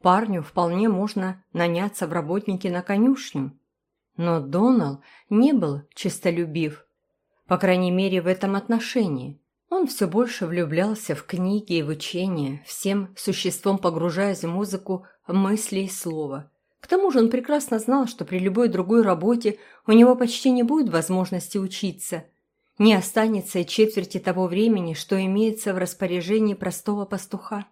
парню вполне можно наняться в работники на конюшню. Но Донал не был честолюбив, по крайней мере в этом отношении. Он все больше влюблялся в книги и в учения, всем существом погружаясь в музыку мысли и слова. К тому же он прекрасно знал, что при любой другой работе у него почти не будет возможности учиться. Не останется и четверти того времени, что имеется в распоряжении простого пастуха.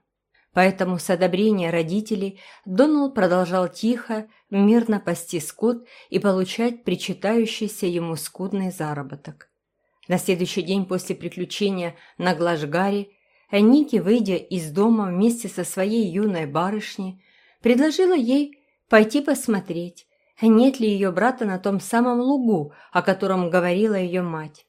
Поэтому с одобрения родителей Донал продолжал тихо, мирно пасти скот и получать причитающийся ему скудный заработок. На следующий день после приключения на Глажгаре Ники, выйдя из дома вместе со своей юной барышней, предложила ей пойти посмотреть, нет ли ее брата на том самом лугу, о котором говорила ее мать.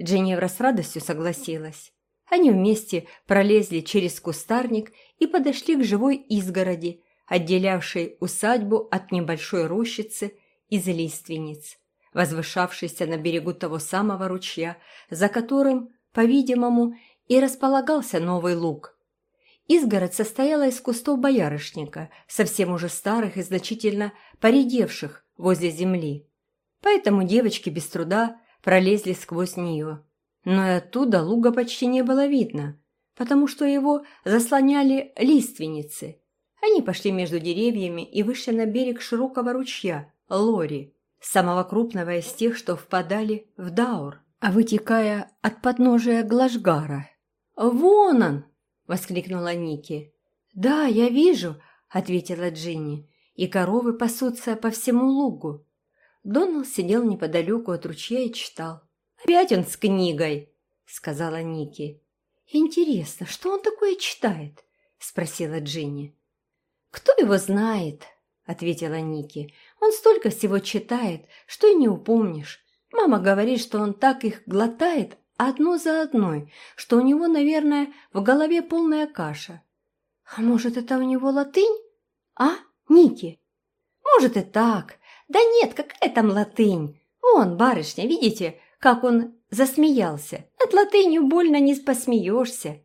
Дженевра с радостью согласилась. Они вместе пролезли через кустарник и подошли к живой изгороди, отделявшей усадьбу от небольшой рощицы из лиственниц, возвышавшейся на берегу того самого ручья, за которым, по-видимому, и располагался новый луг. Изгородь состояла из кустов боярышника, совсем уже старых и значительно поредевших возле земли. Поэтому девочки без труда пролезли сквозь нее. Но и оттуда луга почти не было видно, потому что его заслоняли лиственницы. Они пошли между деревьями и вышли на берег широкого ручья, Лори, самого крупного из тех, что впадали в Даур, а вытекая от подножия Глажгара. «Вон он!» — воскликнула Ники. «Да, я вижу», — ответила Джинни, — «и коровы пасутся по всему лугу». Донал сидел неподалеку от ручья и читал. «Опять он с книгой», — сказала Ники. «Интересно, что он такое читает?» — спросила Джинни. «Кто его знает?» — ответила Ники. «Он столько всего читает, что и не упомнишь. Мама говорит, что он так их глотает одно за одной, что у него, наверное, в голове полная каша. А может, это у него латынь? А, Ники? Может и так. Да нет, какая там латынь? Вон, барышня, видите, как он засмеялся. От латынью больно не посмеешься.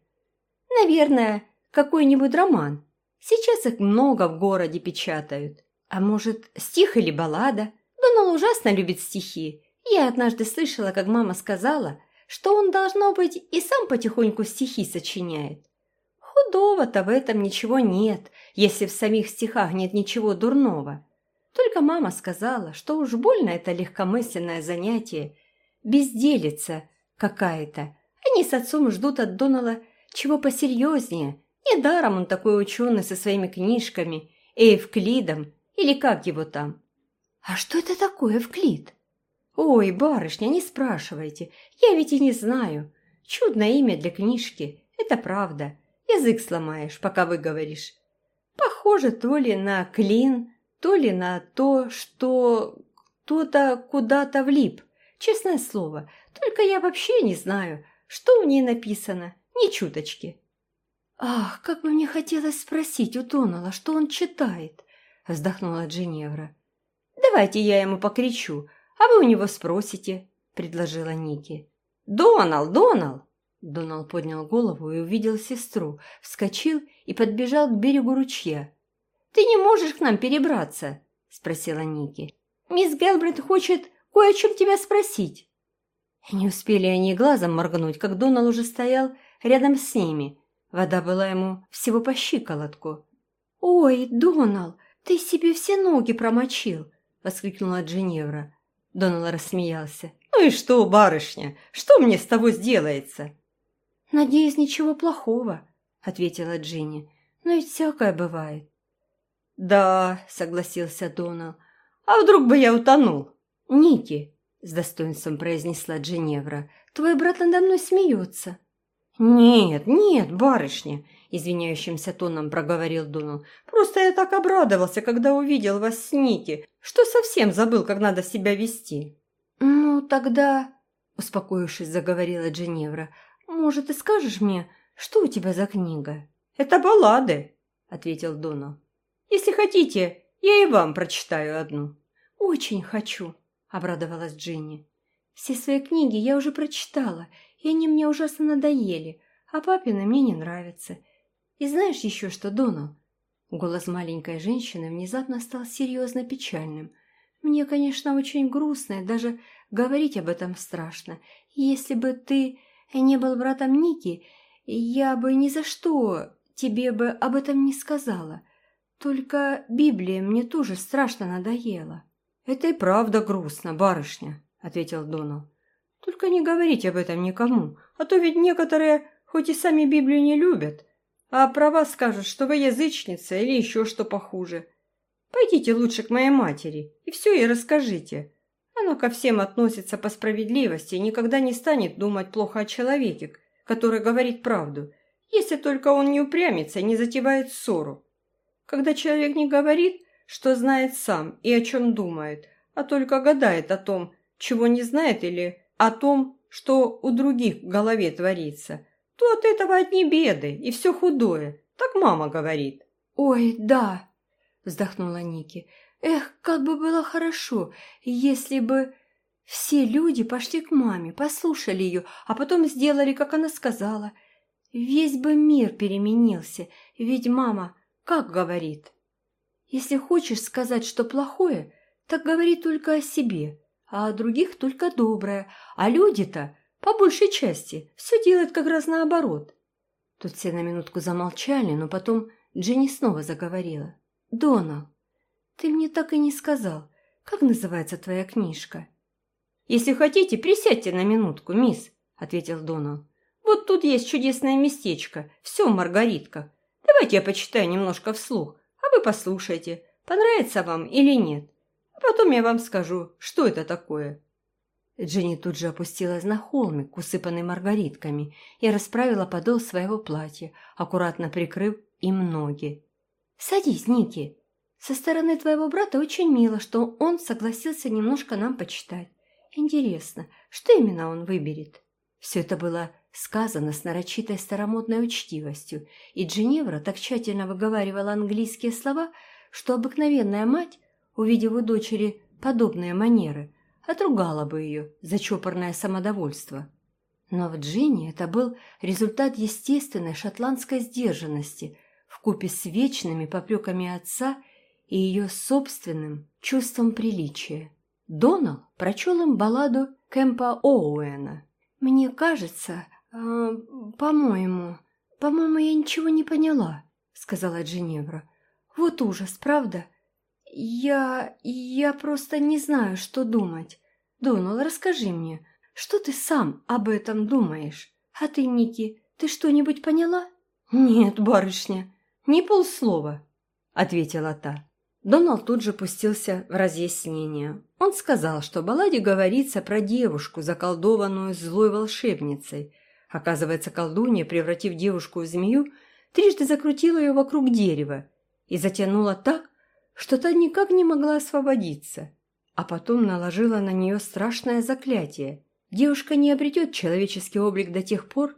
Наверное, какой-нибудь роман. Сейчас их много в городе печатают. А может, стих или баллада? Донал ужасно любит стихи. Я однажды слышала, как мама сказала, что он, должно быть, и сам потихоньку стихи сочиняет. Худого-то в этом ничего нет, если в самих стихах нет ничего дурного. Только мама сказала, что уж больно это легкомысленное занятие, безделица какая-то. Они с отцом ждут от Донала чего посерьезнее. Недаром он такой ученый со своими книжками, Эвклидом, или как его там. А что это такое Эвклид? «Ой, барышня, не спрашивайте, я ведь и не знаю. Чудное имя для книжки, это правда. Язык сломаешь, пока выговоришь. Похоже то ли на клин, то ли на то, что кто-то куда-то влип. Честное слово, только я вообще не знаю, что в ней написано, ни чуточки». «Ах, как бы мне хотелось спросить у Тонала, что он читает», — вздохнула Джиневра. «Давайте я ему покричу, а вы у него спросите», — предложила Ники. «Донал, Донал!» Донал поднял голову и увидел сестру, вскочил и подбежал к берегу ручья. «Ты не можешь к нам перебраться?» — спросила Ники. «Мисс Гелбрид хочет кое о чем тебя спросить». Не успели они глазом моргнуть, как Донал уже стоял рядом с ними. Вода была ему всего по щиколотку. «Ой, Донал, ты себе все ноги промочил!» — воскликнула Джиневра. Донал рассмеялся. «Ну и что, барышня, что мне с того сделается?» «Надеюсь, ничего плохого», — ответила Джинни. «Но ведь всякое бывает». «Да», — согласился Донал. «А вдруг бы я утонул?» «Ники», — с достоинством произнесла Джиневра, — «твой брат надо мной смеется». «Нет, нет, барышня», — извиняющимся тоном проговорил Донал. «Просто я так обрадовался, когда увидел вас с Ники, что совсем забыл, как надо себя вести». «Ну, тогда...» — успокоившись, заговорила Дженевра. «Может, ты скажешь мне, что у тебя за книга?» «Это баллады», — ответил Донал. «Если хотите, я и вам прочитаю одну». «Очень хочу», — обрадовалась Джинни. «Все свои книги я уже прочитала, и они мне ужасно надоели, а папины мне не нравятся. И знаешь еще что, Донал?» Голос маленькой женщины внезапно стал серьезно печальным. «Мне, конечно, очень грустно, и даже говорить об этом страшно. Если бы ты не был братом Ники, я бы ни за что тебе бы об этом не сказала. Только Библия мне тоже страшно надоела». «Это и правда грустно, барышня», — ответил Донал. «Только не говорите об этом никому, а то ведь некоторые, хоть и сами Библию не любят, а про вас скажут, что вы язычница или еще что похуже. Пойдите лучше к моей матери и все ей расскажите. Она ко всем относится по справедливости и никогда не станет думать плохо о человеке, который говорит правду, если только он не упрямится и не затевает ссору. Когда человек не говорит, что знает сам и о чем думает, а только гадает о том, чего не знает или о том, что у других в голове творится, то от этого одни беды и все худое. Так мама говорит. «Ой, да!» – вздохнула Ники. «Эх, как бы было хорошо, если бы все люди пошли к маме, послушали ее, а потом сделали, как она сказала. Весь бы мир переменился, ведь мама как говорит? Если хочешь сказать что плохое, так говори только о себе, а о других только доброе, а люди-то по большей части все делает как раз наоборот. Тут все на минутку замолчали, но потом Дженни снова заговорила. «Донал, ты мне так и не сказал, как называется твоя книжка?» «Если хотите, присядьте на минутку, мисс», — ответил Донал. «Вот тут есть чудесное местечко, все в маргаритках. Давайте я почитаю немножко вслух, послушайте, понравится вам или нет. А потом я вам скажу, что это такое». Дженни тут же опустилась на холмик, усыпанный маргаритками, и расправила подол своего платья, аккуратно прикрыв им ноги. «Садись, Ники. Со стороны твоего брата очень мило, что он согласился немножко нам почитать. Интересно, что именно он выберет?» Все это было сказано с нарочитой старомодной учтивостью, и Дженевра так тщательно выговаривала английские слова, что обыкновенная мать, увидев у дочери подобные манеры, отругала бы ее за чопорное самодовольство. Но в Джинни это был результат естественной шотландской сдержанности вкупе с вечными попреками отца и ее собственным чувством приличия. Донал прочел им балладу Кэмпа Оуэна. «Мне кажется, э, по-моему, по-моему, я ничего не поняла», — сказала Джиневра. «Вот ужас, правда? «Я... я просто не знаю, что думать. Донал, расскажи мне, что ты сам об этом думаешь? А ты, Ники, ты что-нибудь поняла?» «Нет, барышня, не полслова», — ответила та. Донал тут же пустился в разъяснение. Он сказал, что в балладе говорится про девушку, заколдованную злой волшебницей. Оказывается, колдунья, превратив девушку в змею, трижды закрутила ее вокруг дерева и затянула так, что та никак не могла освободиться, а потом наложила на нее страшное заклятие. Девушка не обретет человеческий облик до тех пор,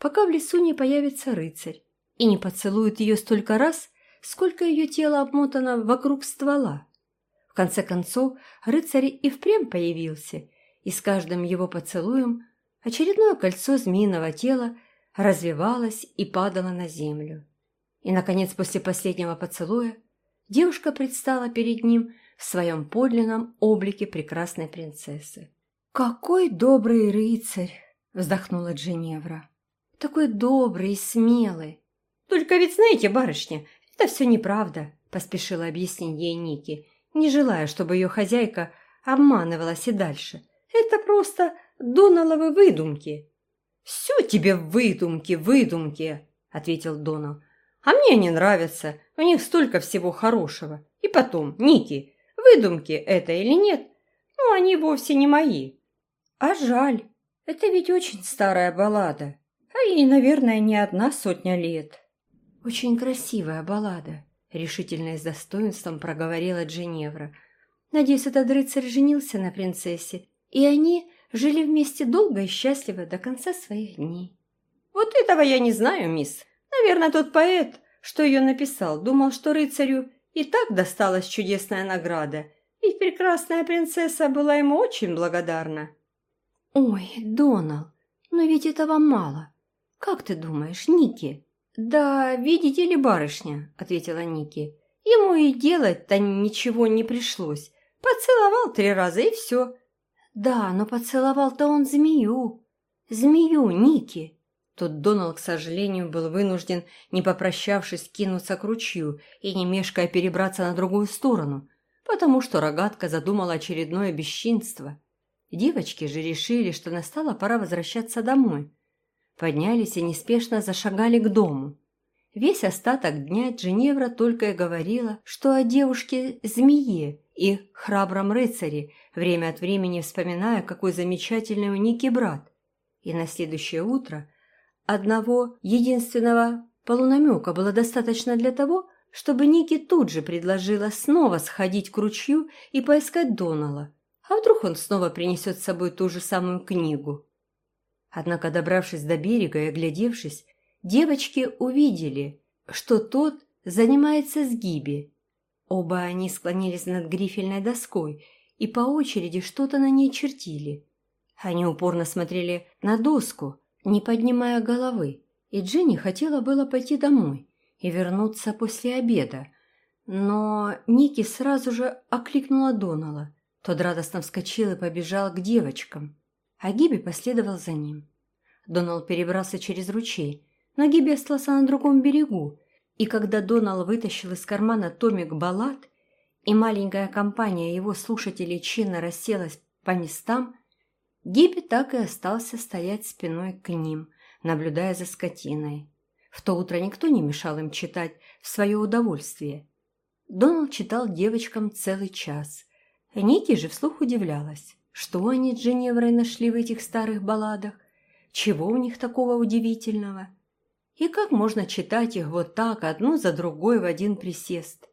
пока в лесу не появится рыцарь и не поцелует ее столько раз, сколько ее тело обмотано вокруг ствола. В конце концов, рыцарь и впрямь появился, и с каждым его поцелуем очередное кольцо змеиного тела развивалось и падало на землю. И, наконец, после последнего поцелуя девушка предстала перед ним в своем подлинном облике прекрасной принцессы. «Какой добрый рыцарь!» — вздохнула Дженевра. «Такой добрый и смелый!» «Только ведь знаете, барышня, это все неправда», — поспешила объяснить ей Ники, не желая, чтобы ее хозяйка обманывалась и дальше. «Это просто Доналовы выдумки». «Все тебе выдумки, выдумки», — ответил Донал. А мне они нравятся, у них столько всего хорошего. И потом, Ники, выдумки это или нет, ну, они вовсе не мои. А жаль, это ведь очень старая баллада, а ей, наверное, не одна сотня лет. Очень красивая баллада, решительно и с достоинством проговорила Дженевра. Надеюсь, этот рыцарь женился на принцессе, и они жили вместе долго и счастливо до конца своих дней. Вот этого я не знаю, мисс. Наверное, тот поэт, что ее написал, думал, что рыцарю и так досталась чудесная награда, и прекрасная принцесса была ему очень благодарна. «Ой, Донал, но ведь этого мало. Как ты думаешь, Ники?» «Да, видите ли, барышня», — ответила Ники, — «ему и делать-то ничего не пришлось. Поцеловал три раза и все». «Да, но поцеловал-то он змею. Змею, Ники». Тут Донал, к сожалению, был вынужден, не попрощавшись, кинуться к ручью и, не мешкая, перебраться на другую сторону, потому что рогатка задумала очередное бесчинство. Девочки же решили, что настала пора возвращаться домой. Поднялись и неспешно зашагали к дому. Весь остаток дня Дженевра только и говорила, что о девушке-змее и храбром рыцаре, время от времени вспоминая, какой замечательный у Ники брат. И на следующее утро – Одного единственного полунамека было достаточно для того, чтобы Ники тут же предложила снова сходить к ручью и поискать Донала. А вдруг он снова принесет с собой ту же самую книгу? Однако, добравшись до берега и оглядевшись, девочки увидели, что тот занимается с Гиби. Оба они склонились над грифельной доской и по очереди что-то на ней чертили. Они упорно смотрели на доску, не поднимая головы, и Джинни хотела было пойти домой и вернуться после обеда, но Ники сразу же окликнула Донала. Тот радостно вскочил и побежал к девочкам, а Гиби последовал за ним. Донал перебрался через ручей, но Гиби остался на другом берегу, и когда Донал вытащил из кармана томик баллад, и маленькая компания его слушателей чинно расселась по местам, Гиби так и остался стоять спиной к ним, наблюдая за скотиной. В то утро никто не мешал им читать в свое удовольствие. Доналд читал девочкам целый час. Ники же вслух удивлялась, что они с Дженеврой нашли в этих старых балладах, чего у них такого удивительного, и как можно читать их вот так, одну за другой в один присест.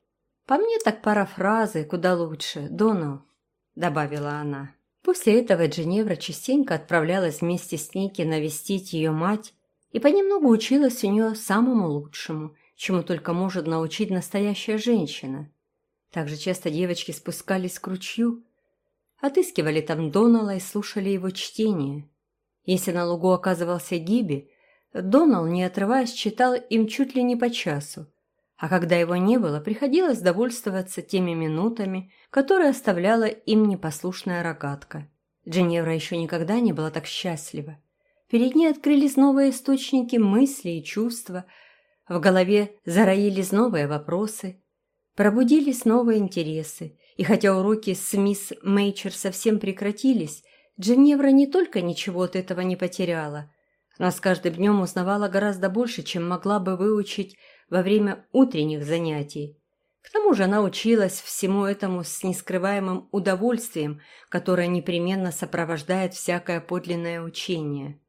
«По мне так парафразы куда лучше, Донал», — добавила она. После этого Дженевра частенько отправлялась вместе с Ники навестить ее мать и понемногу училась у нее самому лучшему, чему только может научить настоящая женщина. Также часто девочки спускались к ручью, отыскивали там Донала и слушали его чтение. Если на лугу оказывался Гиби, Донал, не отрываясь, читал им чуть ли не по часу, а когда его не было, приходилось довольствоваться теми минутами, которые оставляла им непослушная рогатка. Дженевра еще никогда не была так счастлива. Перед ней открылись новые источники мысли и чувства, в голове зароились новые вопросы, пробудились новые интересы, и хотя уроки с мисс Мейчер совсем прекратились, Дженевра не только ничего от этого не потеряла, но с каждым днем узнавала гораздо больше, чем могла бы выучить во время утренних занятий. К тому же она училась всему этому с нескрываемым удовольствием, которое непременно сопровождает всякое подлинное учение.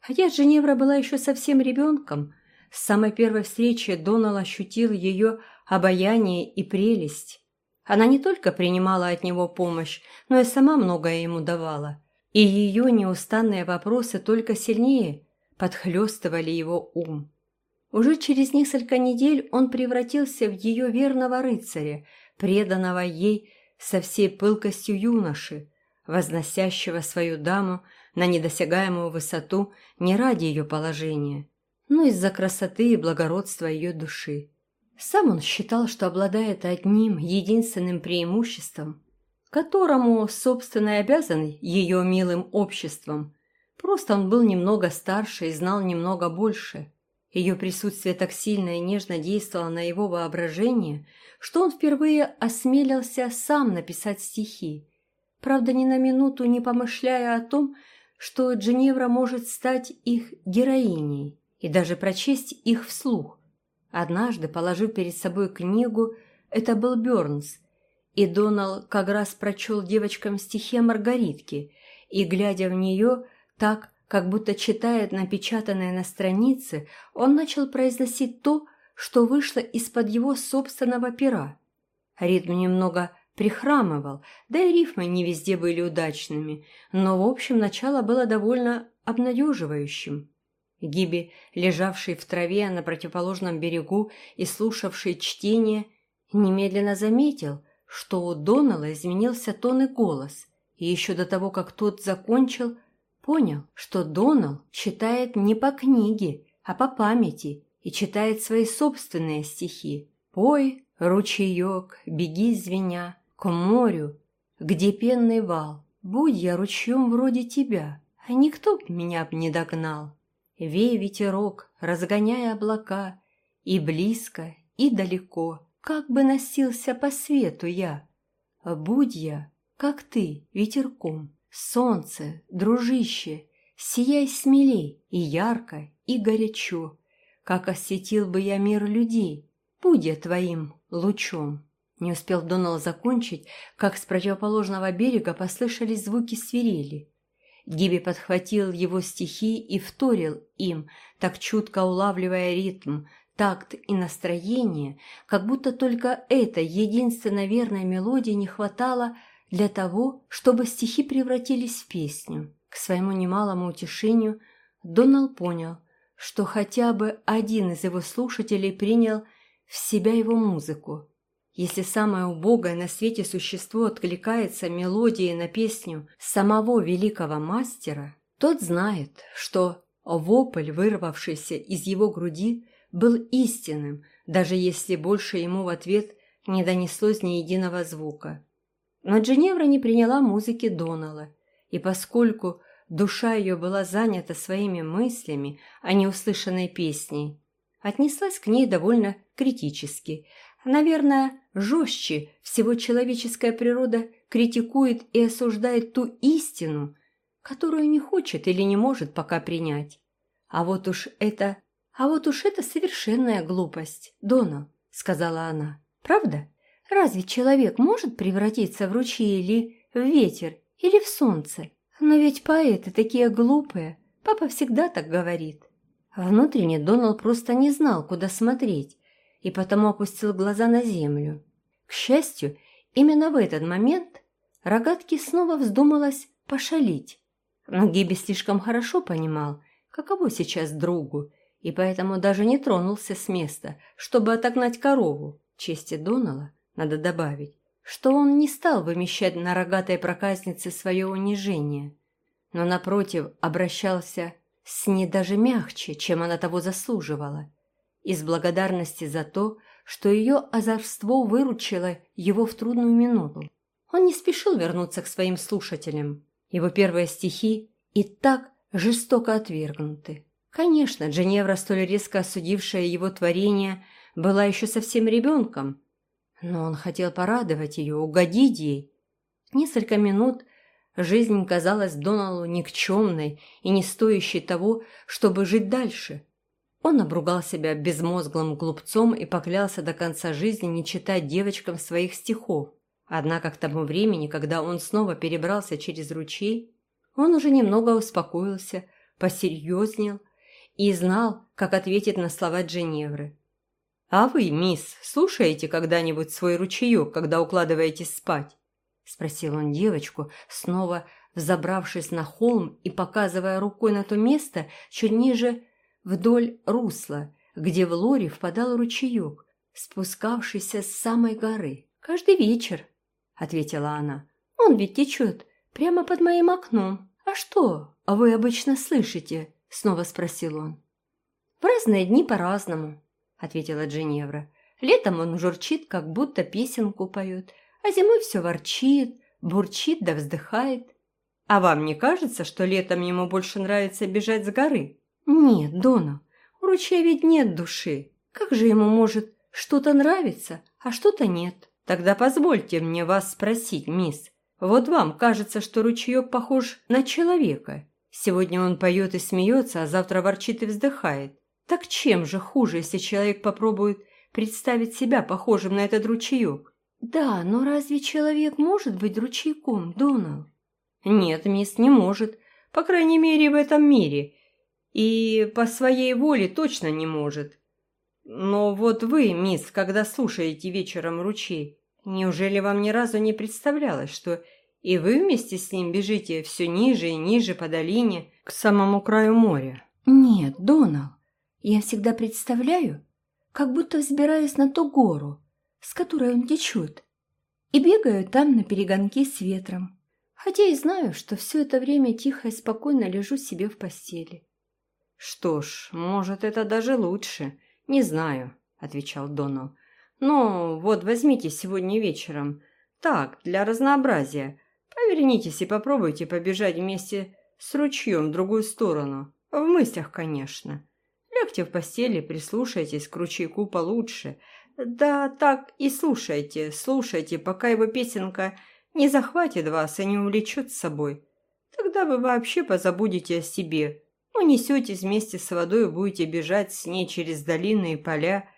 Хотя Женевра была еще совсем ребенком, с самой первой встречи Донал ощутил ее обаяние и прелесть. Она не только принимала от него помощь, но и сама многое ему давала. И ее неустанные вопросы только сильнее подхлестывали его ум. Уже через несколько недель он превратился в ее верного рыцаря, преданного ей со всей пылкостью юноши, возносящего свою даму на недосягаемую высоту не ради ее положения, но из-за красоты и благородства ее души. Сам он считал, что обладает одним единственным преимуществом, которому, собственно, и обязан ее милым обществом. Просто он был немного старше и знал немного больше. Ее присутствие так сильно и нежно действовало на его воображение, что он впервые осмелился сам написать стихи. Правда, ни на минуту не помышляя о том, что Дженевра может стать их героиней и даже прочесть их вслух. Однажды, положив перед собой книгу, это был Бёрнс, и Донал как раз прочел девочкам стихи о Маргаритке, и, глядя в нее, так как будто читает напечатанное на странице, он начал произносить то, что вышло из-под его собственного пера. Ритм немного прихрамывал, да и рифмы не везде были удачными, но в общем начало было довольно обнадеживающим. Гиби, лежавший в траве на противоположном берегу и слушавший чтение, немедленно заметил, что у Донала изменился тон и голос, и еще до того, как тот закончил, Понял, что Донал читает не по книге, а по памяти, и читает свои собственные стихи. «Пой, ручеек, беги звеня, к морю, где пенный вал. Будь я ручьем вроде тебя, а никто б меня б не догнал. Вей ветерок, разгоняя облака, и близко, и далеко, как бы носился по свету я. Будь я, как ты, ветерком, солнце, дружище, сияй смелей и ярко, и горячо, как осветил бы я мир людей, будь я твоим лучом. Не успел Донал закончить, как с противоположного берега послышались звуки свирели. Гиби подхватил его стихи и вторил им, так чутко улавливая ритм, такт и настроение, как будто только этой единственной верной мелодии не хватало для того, чтобы стихи превратились в песню. К своему немалому утешению Донал понял, что хотя бы один из его слушателей принял в себя его музыку. Если самое убогое на свете существо откликается мелодией на песню самого великого мастера, тот знает, что вопль, вырвавшийся из его груди, был истинным, даже если больше ему в ответ не донеслось ни единого звука. Но Дженевра не приняла музыки Донала, и поскольку душа ее была занята своими мыслями, а не услышанной песней, отнеслась к ней довольно критически. Наверное, жестче всего человеческая природа критикует и осуждает ту истину, которую не хочет или не может пока принять. А вот уж это «А вот уж это совершенная глупость, Донал», — сказала она. «Правда? Разве человек может превратиться в ручей или в ветер, или в солнце? Но ведь поэты такие глупые, папа всегда так говорит». Внутренне Донал просто не знал, куда смотреть, и потому опустил глаза на землю. К счастью, именно в этот момент Рогатки снова вздумалась пошалить. Но Гиби слишком хорошо понимал, каково сейчас другу, и поэтому даже не тронулся с места, чтобы отогнать корову. Чести Донала надо добавить, что он не стал вымещать на рогатой проказнице свое унижение, но, напротив, обращался с ней даже мягче, чем она того заслуживала, из благодарности за то, что ее озорство выручило его в трудную минуту. Он не спешил вернуться к своим слушателям. Его первые стихи и так жестоко отвергнуты. Конечно, Дженевра, столь резко осудившая его творение, была еще совсем ребенком, но он хотел порадовать ее, угодить ей. Несколько минут жизнь казалась Доналу никчемной и не стоящей того, чтобы жить дальше. Он обругал себя безмозглым глупцом и поклялся до конца жизни не читать девочкам своих стихов. Однако к тому времени, когда он снова перебрался через ручей, он уже немного успокоился, посерьезнел, и знал, как ответить на слова Дженевры. «А вы, мисс, слушаете когда-нибудь свой ручеек, когда укладываетесь спать?» – спросил он девочку, снова взобравшись на холм и показывая рукой на то место чуть ниже вдоль русла, где в лоре впадал ручеек, спускавшийся с самой горы. «Каждый вечер», – ответила она. «Он ведь течет прямо под моим окном. А что вы обычно слышите?» Снова спросил он. «В разные дни по-разному», — ответила Дженевра. «Летом он журчит, как будто песенку поет, а зимой все ворчит, бурчит да вздыхает. А вам не кажется, что летом ему больше нравится бежать с горы?» «Нет, Дона, у ручья ведь нет души. Как же ему может что-то нравиться, а что-то нет?» «Тогда позвольте мне вас спросить, мисс. Вот вам кажется, что ручеек похож на человека, Сегодня он поет и смеется, а завтра ворчит и вздыхает. Так чем же хуже, если человек попробует представить себя похожим на этот ручеек? Да, но разве человек может быть ручейком, Донал? Нет, мисс, не может. По крайней мере, в этом мире. И по своей воле точно не может. Но вот вы, мисс, когда слушаете вечером ручей, неужели вам ни разу не представлялось, что и вы вместе с ним бежите все ниже и ниже по долине к самому краю моря. Нет, Донал, я всегда представляю, как будто взбираюсь на ту гору, с которой он течет, и бегаю там на перегонке с ветром, хотя и знаю, что все это время тихо и спокойно лежу себе в постели. Что ж, может, это даже лучше, «Не знаю», — отвечал Донал. «Но вот возьмите сегодня вечером. Так, для разнообразия. Повернитесь и попробуйте побежать вместе с ручьем в другую сторону. В мыслях, конечно. Лягте в постели, прислушайтесь к ручейку получше. Да так и слушайте, слушайте, пока его песенка не захватит вас и не увлечет с собой. Тогда вы вообще позабудете о себе. Унесетесь вместе с водой и будете бежать с ней через долины и поля,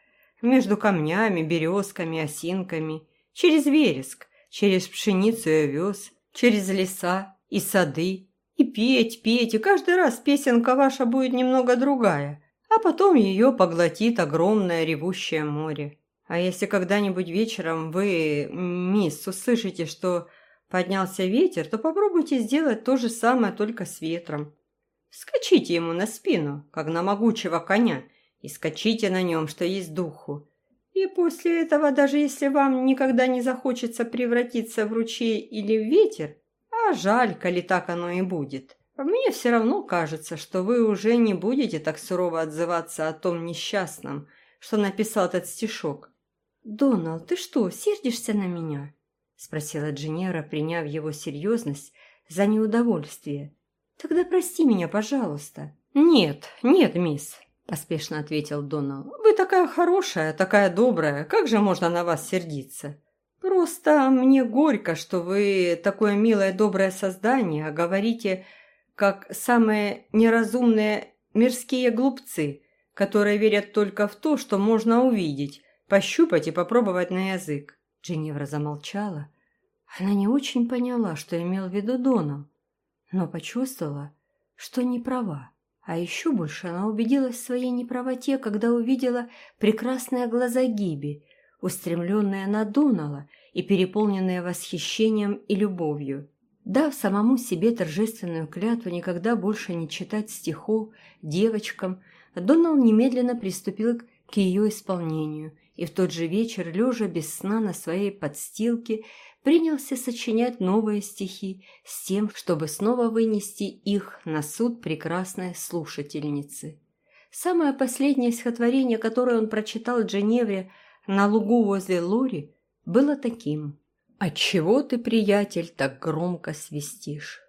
между камнями, березками, осинками, через вереск, через пшеницу и овес, через леса и сады, и петь, петь, и каждый раз песенка ваша будет немного другая, а потом ее поглотит огромное ревущее море. А если когда-нибудь вечером вы, мисс, услышите, что поднялся ветер, то попробуйте сделать то же самое, только с ветром. Скачите ему на спину, как на могучего коня, и скачите на нем, что есть духу. И после этого, даже если вам никогда не захочется превратиться в ручей или в ветер, а жаль, коли так оно и будет, мне все равно кажется, что вы уже не будете так сурово отзываться о том несчастном, что написал этот стишок. «Донал, ты что, сердишься на меня?» — спросила Дженера, приняв его серьезность за неудовольствие. «Тогда прости меня, пожалуйста». «Нет, нет, мисс», — поспешно ответил Донал. «Вы такая хорошая, такая добрая, как же можно на вас сердиться? Просто мне горько, что вы такое милое доброе создание, а говорите, как самые неразумные мирские глупцы, которые верят только в то, что можно увидеть, пощупать и попробовать на язык». Дженевра замолчала. Она не очень поняла, что имел в виду Донал, но почувствовала, что не права. А еще больше она убедилась в своей неправоте, когда увидела прекрасные глаза Гиби, устремленные на Донала и переполненные восхищением и любовью. Дав самому себе торжественную клятву никогда больше не читать стихов девочкам, Донал немедленно приступил к ее исполнению и в тот же вечер, лежа без сна на своей подстилке, принялся сочинять новые стихи с тем, чтобы снова вынести их на суд прекрасной слушательницы. Самое последнее стихотворение, которое он прочитал Дженевре на лугу возле Лори, было таким. «Отчего ты, приятель, так громко свистишь?»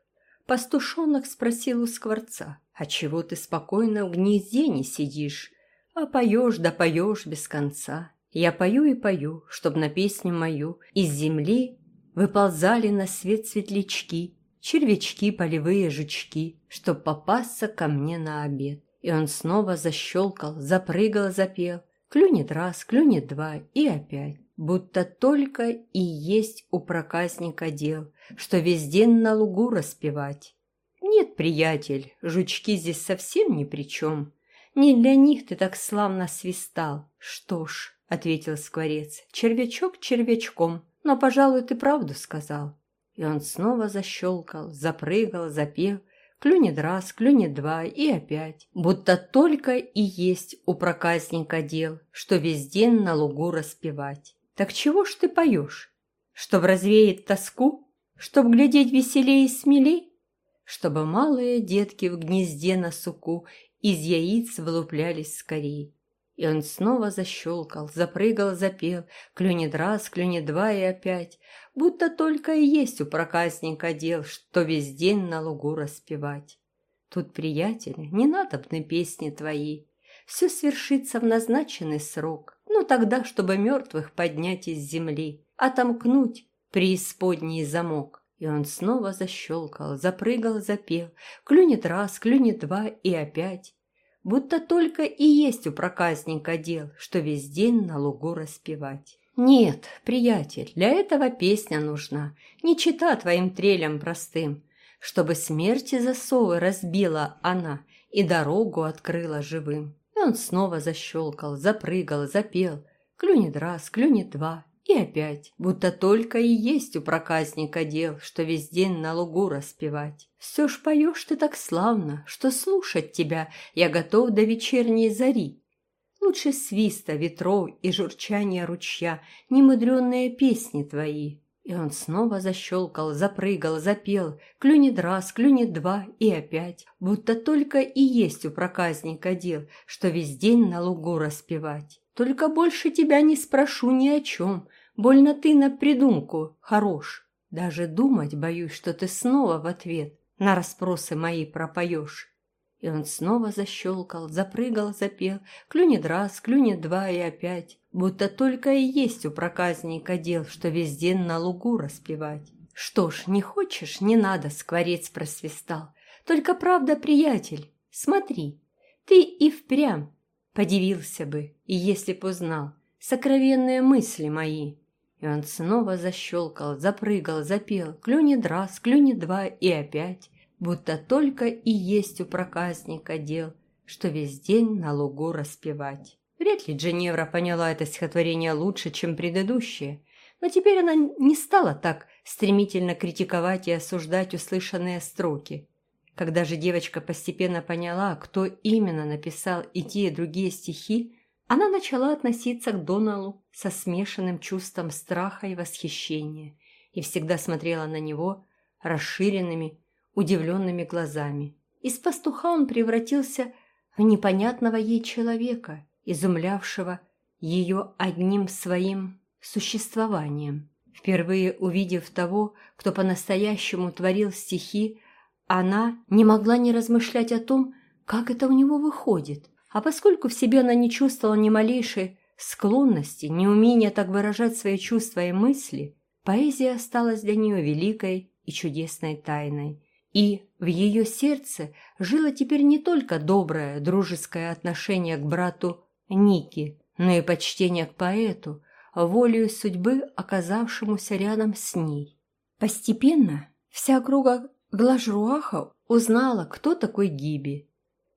Пастушонок спросил у скворца. «Отчего ты спокойно в гнезде не сидишь, а поешь да поешь без конца?» Я пою и пою, чтоб на песню мою из земли Выползали на свет светлячки, червячки, полевые жучки, Чтоб попасться ко мне на обед. И он снова защелкал, запрыгал, запел, Клюнет раз, клюнет два и опять. Будто только и есть у проказника дел, Что весь день на лугу распевать. Нет, приятель, жучки здесь совсем ни при чем. Не для них ты так славно свистал. Что ж, — ответил скворец, — червячок червячком, но, пожалуй, ты правду сказал. И он снова защелкал, запрыгал, запел, клюнет раз, клюнет два и опять. Будто только и есть у проказника дел, что весь день на лугу распевать. Так чего ж ты поешь? Чтоб развеять тоску? Чтоб глядеть веселее и смелей? Чтобы малые детки в гнезде на суку из яиц вылуплялись скорей. И он снова защелкал, запрыгал, запел, клюнет раз, клюнет два и опять, будто только и есть у проказника дел, что весь день на лугу распевать. Тут, приятель, не надобны песни твои, все свершится в назначенный срок, ну тогда, чтобы мертвых поднять из земли, отомкнуть преисподний замок. И он снова защелкал, запрыгал, запел, клюнет раз, клюнет два и опять, будто только и есть у проказника дел, что весь день на лугу распевать. Нет, приятель, для этого песня нужна, не чита твоим трелям простым, чтобы смерти засовы разбила она и дорогу открыла живым. И он снова защелкал, запрыгал, запел, клюнет раз, клюнет два, и опять, будто только и есть у проказника дел, что весь день на лугу распевать. Все ж поешь ты так славно, что слушать тебя я готов до вечерней зари. Лучше свиста ветров и журчания ручья, немудренные песни твои. И он снова защелкал, запрыгал, запел, клюнет раз, клюнет два и опять, будто только и есть у проказника дел, что весь день на лугу распевать. Только больше тебя не спрошу ни о чем, больно ты на придумку хорош. Даже думать боюсь, что ты снова в ответ на расспросы мои пропоешь. И он снова защелкал, запрыгал, запел, клюнет раз, клюнет два и опять, будто только и есть у проказника дел, что весь день на лугу распевать. Что ж, не хочешь, не надо, скворец просвистал. Только правда, приятель, смотри, ты и впрямь подивился бы, и если б узнал сокровенные мысли мои. И он снова защелкал, запрыгал, запел, клюнет раз, клюнет два и опять, будто только и есть у проказника дел, что весь день на лугу распевать. Вряд ли Дженевра поняла это стихотворение лучше, чем предыдущее, но теперь она не стала так стремительно критиковать и осуждать услышанные строки. Когда же девочка постепенно поняла, кто именно написал и те, и другие стихи, она начала относиться к Доналу со смешанным чувством страха и восхищения и всегда смотрела на него расширенными, удивленными глазами. Из пастуха он превратился в непонятного ей человека, изумлявшего ее одним своим существованием. Впервые увидев того, кто по-настоящему творил стихи, она не могла не размышлять о том, как это у него выходит. А поскольку в себе она не чувствовала ни малейшей склонности, ни умения так выражать свои чувства и мысли, поэзия осталась для нее великой и чудесной тайной. И в ее сердце жило теперь не только доброе дружеское отношение к брату Ники, но и почтение к поэту, волею судьбы, оказавшемуся рядом с ней. Постепенно вся округа Глажруаха узнала, кто такой Гиби.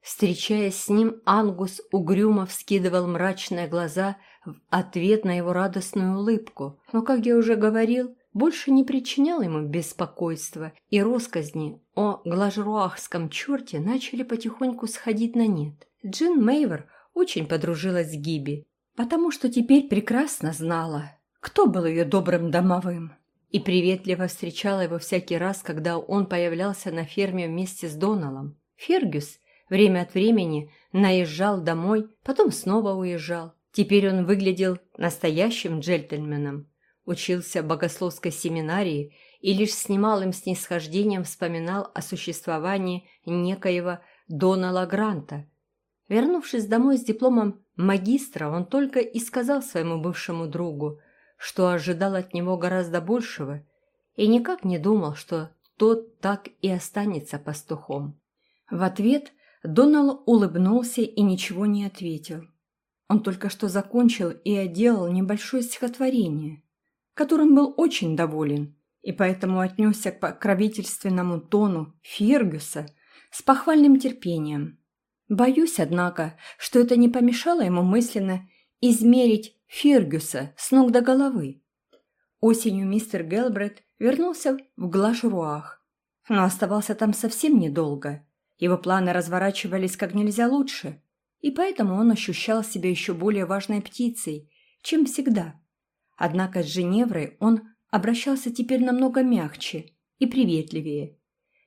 Встречаясь с ним, Ангус угрюмо вскидывал мрачные глаза в ответ на его радостную улыбку, но, как я уже говорил, больше не причинял ему беспокойства, и росказни о глажруахском черте начали потихоньку сходить на нет. Джин Мейвер очень подружилась с Гиби, потому что теперь прекрасно знала, кто был ее добрым домовым, и приветливо встречала его всякий раз, когда он появлялся на ферме вместе с Доналом. Фергюс время от времени наезжал домой, потом снова уезжал. Теперь он выглядел настоящим джентльменом учился в богословской семинарии и лишь с немалым снисхождением вспоминал о существовании некоего Донала Гранта. Вернувшись домой с дипломом магистра, он только и сказал своему бывшему другу, что ожидал от него гораздо большего и никак не думал, что тот так и останется пастухом. В ответ Донал улыбнулся и ничего не ответил. Он только что закончил и отделал небольшое стихотворение – которым был очень доволен, и поэтому отнесся к покровительственному тону Фергюса с похвальным терпением. Боюсь, однако, что это не помешало ему мысленно измерить Фергюса с ног до головы. Осенью мистер Гелбрет вернулся в Глашруах, но оставался там совсем недолго. Его планы разворачивались как нельзя лучше, и поэтому он ощущал себя еще более важной птицей, чем всегда. Однако с Женеврой он обращался теперь намного мягче и приветливее.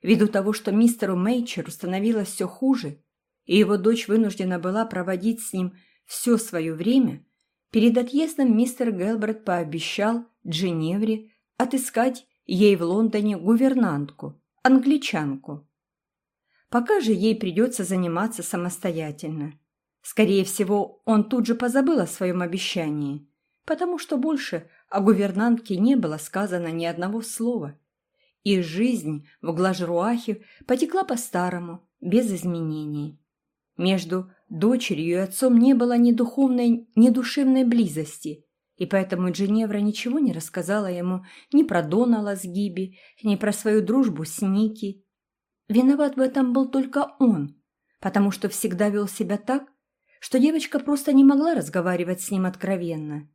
Ввиду того, что мистеру Мейчеру становилось все хуже, и его дочь вынуждена была проводить с ним все свое время, перед отъездом мистер Гелберт пообещал Дженевре отыскать ей в Лондоне гувернантку, англичанку. Пока же ей придется заниматься самостоятельно. Скорее всего, он тут же позабыл о своем обещании – потому что больше о гувернантке не было сказано ни одного слова. И жизнь в Глажруахе потекла по-старому, без изменений. Между дочерью и отцом не было ни духовной, ни душевной близости, и поэтому Дженевра ничего не рассказала ему ни про Донала с Гиби, ни про свою дружбу с Ники. Виноват в этом был только он, потому что всегда вел себя так, что девочка просто не могла разговаривать с ним откровенно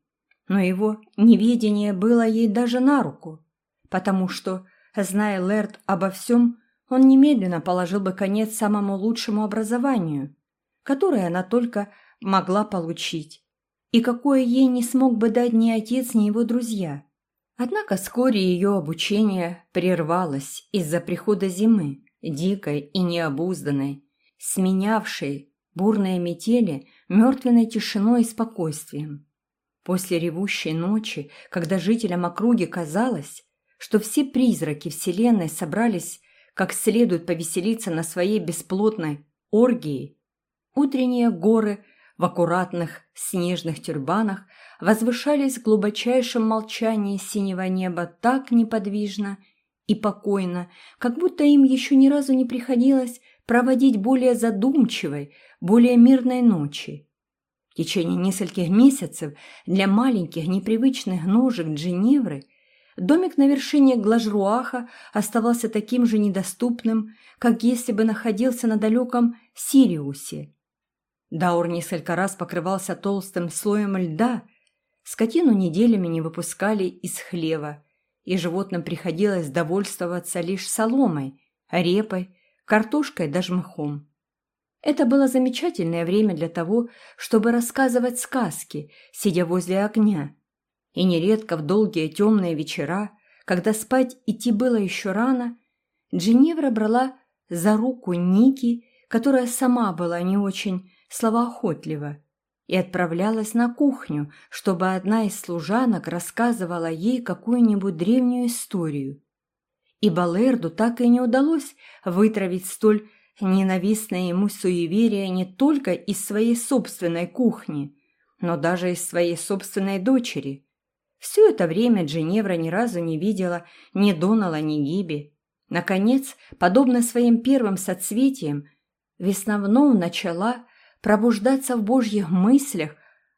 но его неведение было ей даже на руку, потому что, зная Лэрд обо всем, он немедленно положил бы конец самому лучшему образованию, которое она только могла получить, и какое ей не смог бы дать ни отец, ни его друзья. Однако вскоре ее обучение прервалось из-за прихода зимы, дикой и необузданной, сменявшей бурные метели мертвенной тишиной и спокойствием. После ревущей ночи, когда жителям округи казалось, что все призраки Вселенной собрались как следует повеселиться на своей бесплотной оргии, утренние горы в аккуратных снежных тюрбанах возвышались в глубочайшем молчании синего неба так неподвижно и покойно, как будто им еще ни разу не приходилось проводить более задумчивой, более мирной ночи. В течение нескольких месяцев для маленьких непривычных ножек Дженевры домик на вершине Глажруаха оставался таким же недоступным, как если бы находился на далеком Сириусе. Даур несколько раз покрывался толстым слоем льда, скотину неделями не выпускали из хлева, и животным приходилось довольствоваться лишь соломой, репой, картошкой да жмыхом. Это было замечательное время для того, чтобы рассказывать сказки, сидя возле огня. И нередко в долгие темные вечера, когда спать идти было еще рано, Джиневра брала за руку Ники, которая сама была не очень словоохотлива, и отправлялась на кухню, чтобы одна из служанок рассказывала ей какую-нибудь древнюю историю. И Балерду так и не удалось вытравить столь ненавистное ему суеверие не только из своей собственной кухни, но даже из своей собственной дочери. Все это время Дженевра ни разу не видела ни Донала, ни Гиби. Наконец, подобно своим первым соцветиям, весна вновь начала пробуждаться в божьих мыслях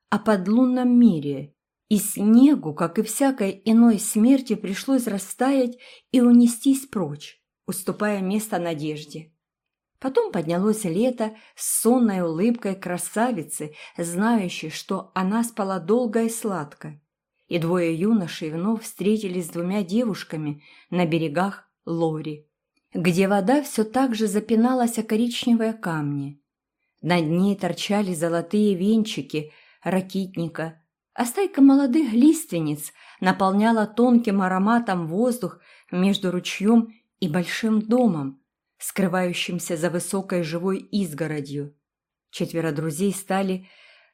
о подлунном мире, и снегу, как и всякой иной смерти, пришлось растаять и унестись прочь, уступая место надежде. Потом поднялось лето с сонной улыбкой красавицы, знающей, что она спала долго и сладко. И двое юношей вновь встретились с двумя девушками на берегах Лори, где вода все так же запиналась о коричневые камни. Над ней торчали золотые венчики ракитника, а стайка молодых лиственниц наполняла тонким ароматом воздух между ручьем и большим домом, скрывающимся за высокой живой изгородью. Четверо друзей стали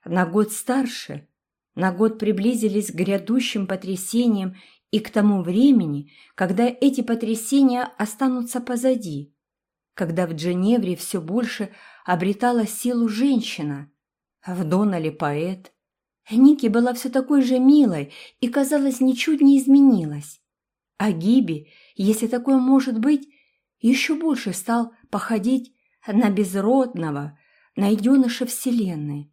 на год старше, на год приблизились к грядущим потрясениям и к тому времени, когда эти потрясения останутся позади, когда в Дженевре все больше обретала силу женщина, в Донале поэт. Ники была все такой же милой и, казалось, ничуть не изменилась. А Гиби, если такое может быть, еще больше стал походить на безродного, найденыша Вселенной.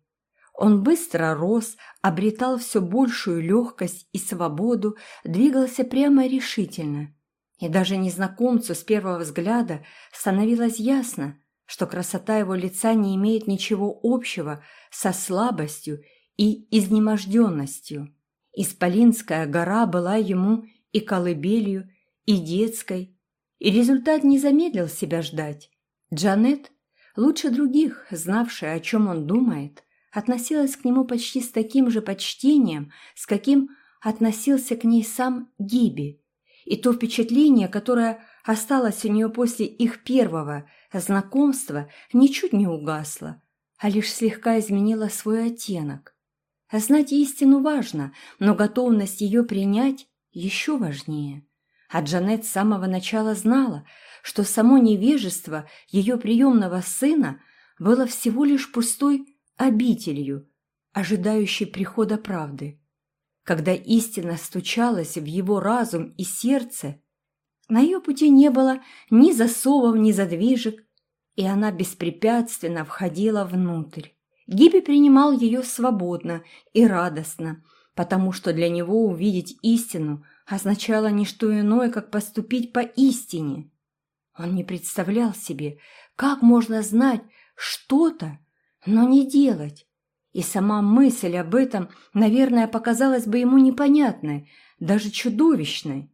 Он быстро рос, обретал все большую легкость и свободу, двигался прямо решительно. И даже незнакомцу с первого взгляда становилось ясно, что красота его лица не имеет ничего общего со слабостью и изнеможденностью. Исполинская гора была ему и колыбелью, и детской, и результат не замедлил себя ждать. Джанет, лучше других, знавшая, о чем он думает, относилась к нему почти с таким же почтением, с каким относился к ней сам Гиби. И то впечатление, которое осталось у нее после их первого знакомства, ничуть не угасло, а лишь слегка изменило свой оттенок. Знать истину важно, но готовность ее принять еще важнее. А Джанет с самого начала знала, что само невежество ее приемного сына было всего лишь пустой обителью, ожидающей прихода правды. Когда истина стучалась в его разум и сердце, на ее пути не было ни засовов, ни задвижек, и она беспрепятственно входила внутрь. Гиби принимал ее свободно и радостно, потому что для него увидеть истину означало не что иное, как поступить по истине. Он не представлял себе, как можно знать что-то, но не делать. И сама мысль об этом, наверное, показалась бы ему непонятной, даже чудовищной.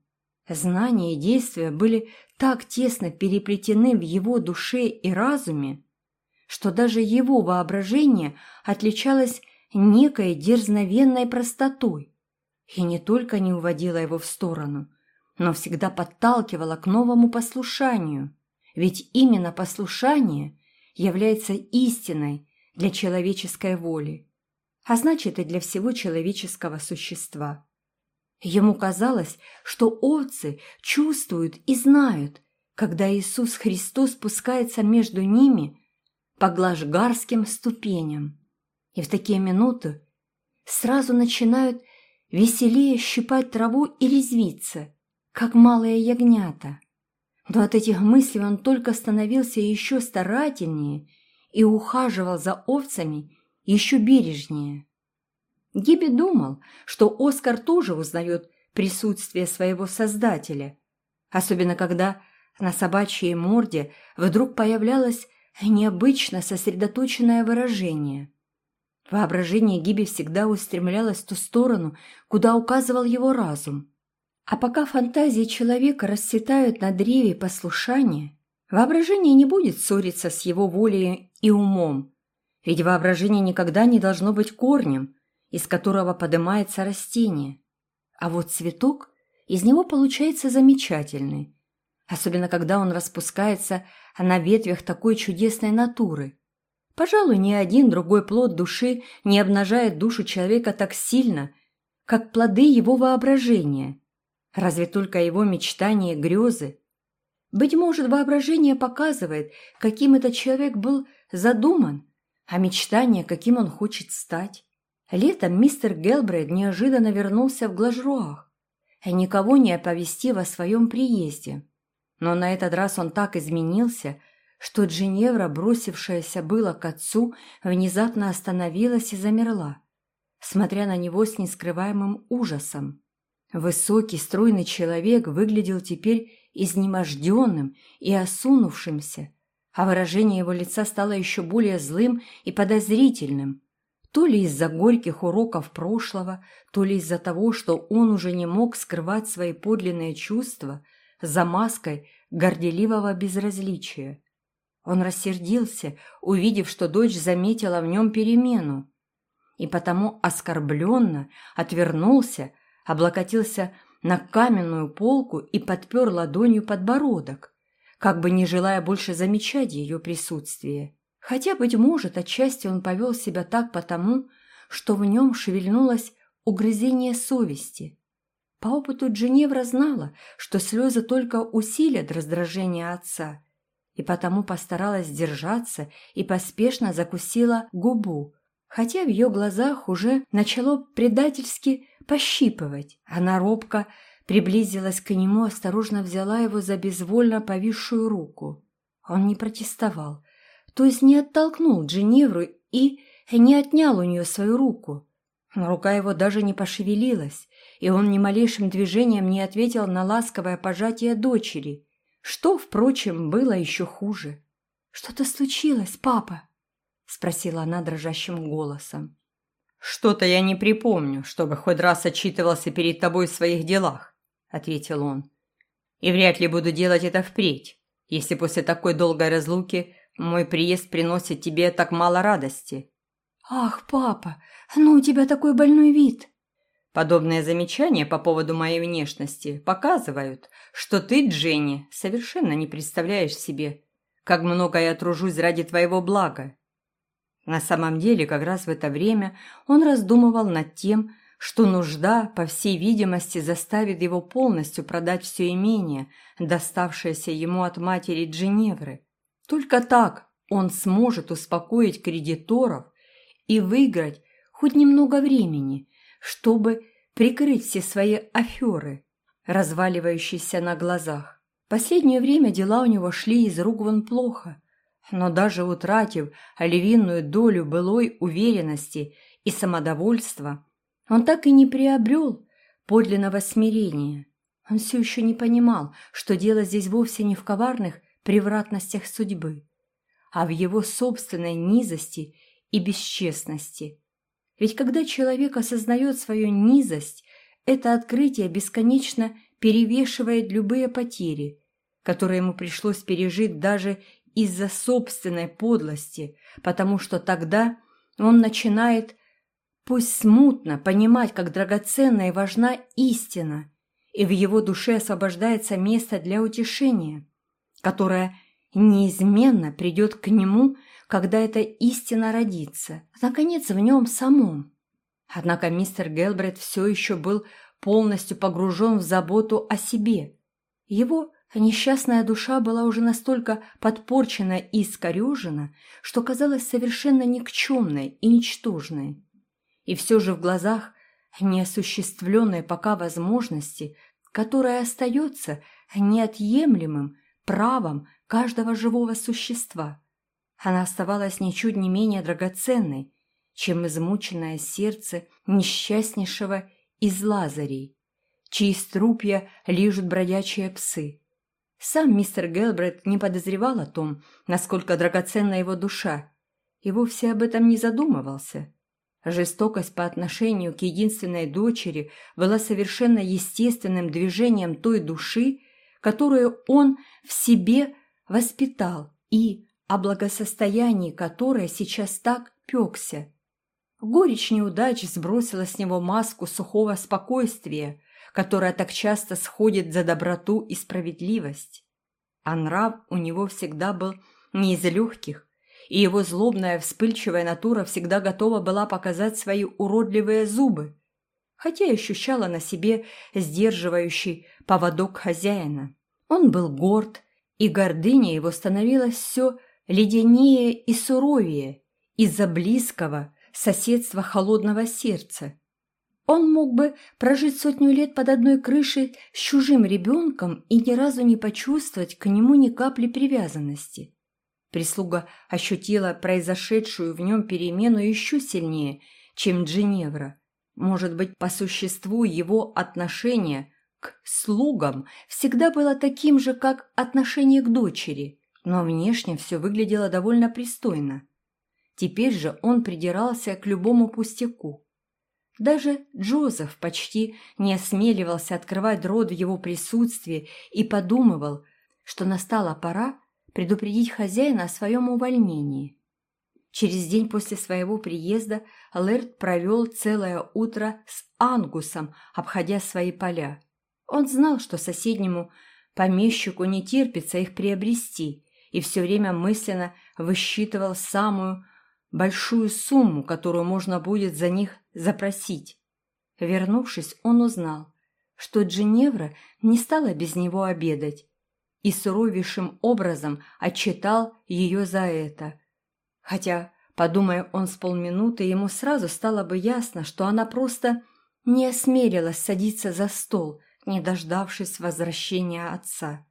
Знания и действия были так тесно переплетены в его душе и разуме, что даже его воображение отличалось некой дерзновенной простотой. и не только не уводила его в сторону, но всегда подталкивала к новому послушанию, ведь именно послушание является истиной для человеческой воли, а значит и для всего человеческого существа. Ему казалось, что овцы чувствуют и знают, когда Иисус Христос спускается между ними по глажгарским ступеням. И в такие минуты сразу начинают веселее щипать траву и резвиться, как малые ягнята. Но от этих мыслей он только становился еще старательнее и ухаживал за овцами еще бережнее. Гиби думал, что Оскар тоже узнает присутствие своего создателя, особенно когда на собачьей морде вдруг появлялось необычно сосредоточенное выражение. Воображение Гиби всегда устремлялось в ту сторону, куда указывал его разум. А пока фантазии человека расцветают на древе послушания, воображение не будет ссориться с его волей и умом, ведь воображение никогда не должно быть корнем, из которого поднимается растение. А вот цветок из него получается замечательный, особенно когда он распускается на ветвях такой чудесной натуры. Пожалуй, ни один другой плод души не обнажает душу человека так сильно, как плоды его воображения. Разве только его мечтания и грезы. Быть может, воображение показывает, каким этот человек был задуман, а мечтание, каким он хочет стать. Летом мистер Гелбрейд неожиданно вернулся в Глажруах, и никого не оповестив о своем приезде. Но на этот раз он так изменился, что Джиневра, бросившаяся было к отцу, внезапно остановилась и замерла, смотря на него с нескрываемым ужасом. Высокий, стройный человек выглядел теперь изнеможденным и осунувшимся, а выражение его лица стало еще более злым и подозрительным, то ли из-за горьких уроков прошлого, то ли из-за того, что он уже не мог скрывать свои подлинные чувства – за маской горделивого безразличия. Он рассердился, увидев, что дочь заметила в нем перемену, и потому оскорбленно отвернулся, облокотился на каменную полку и подпер ладонью подбородок, как бы не желая больше замечать ее присутствие. Хотя, быть может, отчасти он повел себя так потому, что в нем шевельнулось угрызение совести. По опыту Дженевра знала, что слезы только усилят раздражение отца, и потому постаралась держаться и поспешно закусила губу, хотя в ее глазах уже начало предательски пощипывать. Она робко приблизилась к нему, осторожно взяла его за безвольно повисшую руку. Он не протестовал, то есть не оттолкнул Дженевру и не отнял у нее свою руку. Рука его даже не пошевелилась, и он ни малейшим движением не ответил на ласковое пожатие дочери, что, впрочем, было еще хуже. «Что-то случилось, папа?» — спросила она дрожащим голосом. «Что-то я не припомню, чтобы хоть раз отчитывался перед тобой в своих делах», — ответил он. «И вряд ли буду делать это впредь, если после такой долгой разлуки мой приезд приносит тебе так мало радости». «Ах, папа, ну у тебя такой больной вид!» Подобные замечания по поводу моей внешности показывают, что ты, Дженни, совершенно не представляешь себе, как много я тружусь ради твоего блага. На самом деле, как раз в это время он раздумывал над тем, что нужда, по всей видимости, заставит его полностью продать все имение, доставшееся ему от матери Дженевры. Только так он сможет успокоить кредиторов и выиграть хоть немного времени, чтобы прикрыть все свои аферы, разваливающиеся на глазах. Последнее время дела у него шли из рук вон плохо, но даже утратив львиную долю былой уверенности и самодовольства, он так и не приобрел подлинного смирения. Он все еще не понимал, что дело здесь вовсе не в коварных превратностях судьбы, а в его собственной низости и бесчестности. Ведь когда человек осознает свою низость, это открытие бесконечно перевешивает любые потери, которые ему пришлось пережить даже из-за собственной подлости, потому что тогда он начинает пусть смутно понимать, как драгоценна и важна истина, и в его душе освобождается место для утешения, которое неизменно придет к нему, когда эта истина родится, наконец, в нем самом. Однако мистер Гелбрет все еще был полностью погружен в заботу о себе. Его несчастная душа была уже настолько подпорчена и искорежена, что казалась совершенно никчемной и ничтожной. И все же в глазах неосуществленной пока возможности, которая остается неотъемлемым правом каждого живого существа. Она оставалась ничуть не менее драгоценной, чем измученное сердце несчастнейшего из лазарей, чьи струпья лижут бродячие псы. Сам мистер Гелбрет не подозревал о том, насколько драгоценна его душа, и вовсе об этом не задумывался. Жестокость по отношению к единственной дочери была совершенно естественным движением той души, которую он в себе воспитал и о благосостоянии которой сейчас так пекся. Горечь неудач сбросила с него маску сухого спокойствия, которая так часто сходит за доброту и справедливость. А нрав у него всегда был не из легких, и его злобная вспыльчивая натура всегда готова была показать свои уродливые зубы, хотя ощущала на себе сдерживающий поводок хозяина. Он был горд, и гордыня его становилась все леденее и суровее из-за близкого соседства холодного сердца. Он мог бы прожить сотню лет под одной крышей с чужим ребенком и ни разу не почувствовать к нему ни капли привязанности. Прислуга ощутила произошедшую в нем перемену еще сильнее, чем Джиневра. Может быть, по существу его отношение к слугам всегда было таким же, как отношение к дочери, но внешне все выглядело довольно пристойно. Теперь же он придирался к любому пустяку. Даже Джозеф почти не осмеливался открывать рот в его присутствии и подумывал, что настала пора предупредить хозяина о своем увольнении. Через день после своего приезда Лэрд провел целое утро с Ангусом, обходя свои поля. Он знал, что соседнему помещику не терпится их приобрести, и все время мысленно высчитывал самую большую сумму, которую можно будет за них запросить. Вернувшись, он узнал, что Джиневра не стала без него обедать, и суровейшим образом отчитал ее за это. Хотя, подумая он с полминуты, ему сразу стало бы ясно, что она просто не осмелилась садиться за стол – не дождавшись возвращения отца.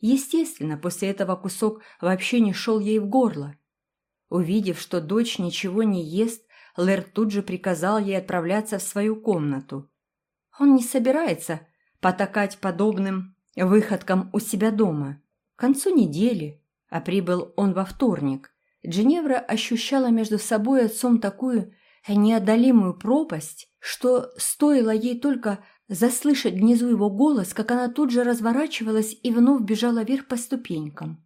Естественно, после этого кусок вообще не шел ей в горло. Увидев, что дочь ничего не ест, Лэр тут же приказал ей отправляться в свою комнату. Он не собирается потакать подобным выходкам у себя дома. К концу недели, а прибыл он во вторник, Дженевра ощущала между собой и отцом такую неодолимую пропасть, что стоило ей только заслышать внизу его голос, как она тут же разворачивалась и вновь бежала вверх по ступенькам.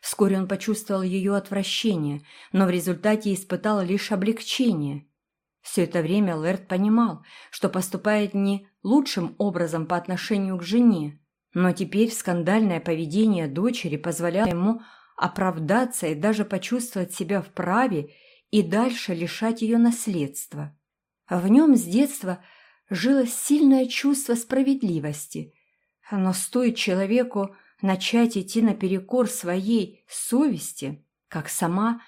Вскоре он почувствовал ее отвращение, но в результате испытал лишь облегчение. Все это время Лэрд понимал, что поступает не лучшим образом по отношению к жене, но теперь скандальное поведение дочери позволяло ему оправдаться и даже почувствовать себя вправе и дальше лишать ее наследства. В нем с детства жило сильное чувство справедливости. Но стоит человеку начать идти наперекор своей совести, как сама